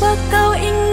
love